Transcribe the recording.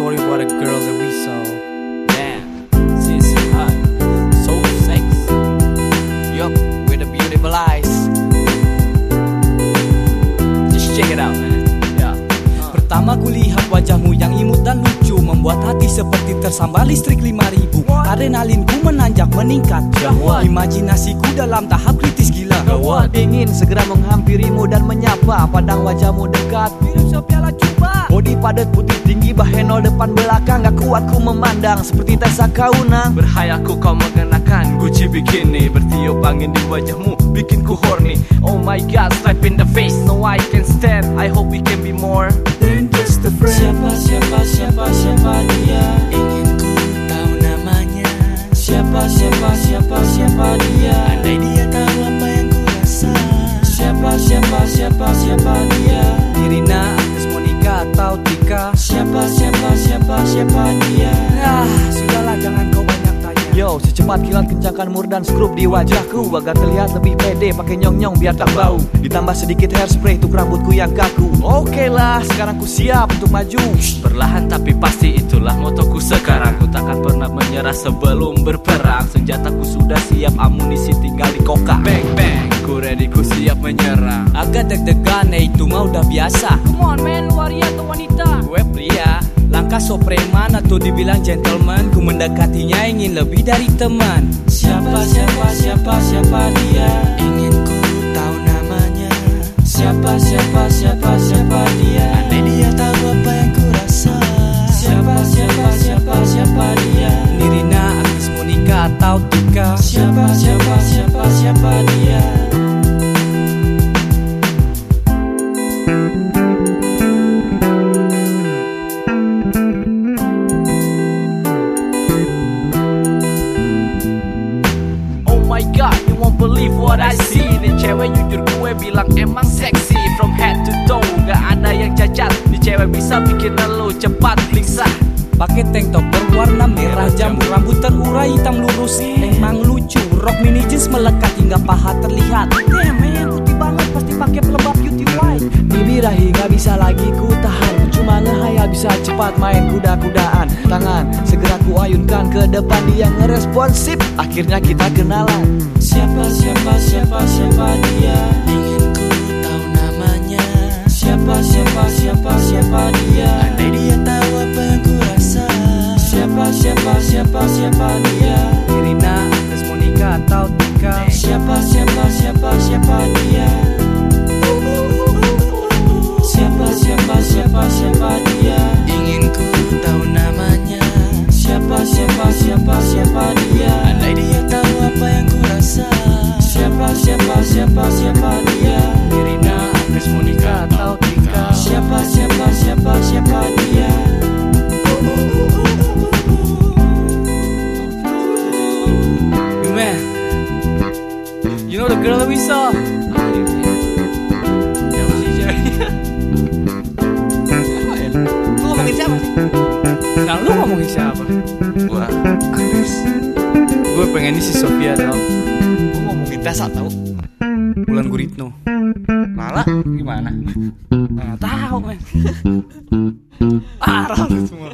story about a girl that we saw. Pertama ku lihat wajahmu yang imut dan lucu Membuat hati seperti tersambar listrik 5000 Adrenalinku menanjak meningkat. Gawat. Imajinasiku dalam tahap kritis gila. Gawat Ingin segera menghampirimu dan menyapa. Padang wajahmu dekat. Mirip sepiala cuba. Bodi padat putih tinggi bahenol depan belakang. Gak kuat ku memandang seperti Tessa Kaunang Berhayaku kau mengenakan Gucci bikini. Bertiup angin di wajahmu Bikin ku horny. Oh my god Slap in the face. No I can stand. I hope we can be more. Than just a friend. Siapa siapa Siapa siapa siapa dia? Ah, sudahlah jangan kau banyak tanya. Yo, secepat kilat kencangkan mur dan skrup di wajahku Agar terlihat lebih pede pakai nyong-nyong biar tak bau. Ditambah sedikit hairspray untuk rambutku yang kaku. Oke lah, sekarang ku siap untuk maju. Perlahan tapi pasti itulah motoku sekarang. Ku takkan pernah menyerah sebelum berperang. Senjataku sudah siap Amunisi tinggal di koka Bang bang Ku ready ku siap menyerang. Agak deg-degan, eh itu mah udah biasa. Come on langkah so preman atau dibilang gentleman? Ku mendekatinya ingin lebih dari teman. Siapa siapa siapa siapa dia? Ingin ku tahu namanya. Siapa siapa siapa siapa dia? Andai dia tahu apa yang ku rasa. Siapa siapa siapa siapa dia? Nirina, Agnes, Monica atau Tika Siapa siapa siapa siapa dia what I see. Nih cewek jujur gue bilang emang seksi. From head to toe, gak ada yang cacat Nih cewek bisa bikin lo cepat gelisah Pakai tank top berwarna merah Jambu rambut terurai hitam lurus. Emang lucu Rok mini jeans melekat hingga paha terlihat. Damn man putih banget pasti pakai pelembab beauty white. Bibirahi gak bisa lagi ku tahan. Cuma ngehayal bisa cepat main kuda-kudaan. Tangan segera ku ayunkan ke depan dia ngeresponsif. Akhirnya kita kenalan. Siapa siapa siapa siapa dia? Ingin ku tahu namanya. Siapa siapa siapa siapa dia? Andai dia tahu apa yang ku rasa Siapa siapa siapa siapa dia? Nirina, Agnes, Monica atau Tika? Siapa siapa siapa siapa dia? Siapa siapa siapa siapa dia Siapa siapa siapa siapa dia? Nirina, Agnes, Monica atau Tika? Siapa siapa siapa siapa dia? You man You know the girl that we saw? Nah lu ngomongin siapa? Gua. Agnes. Gue pengen ini si Sofia tau Tessa tau Bulan Guritno. Malah gimana? Nggak tahu men. Parah semua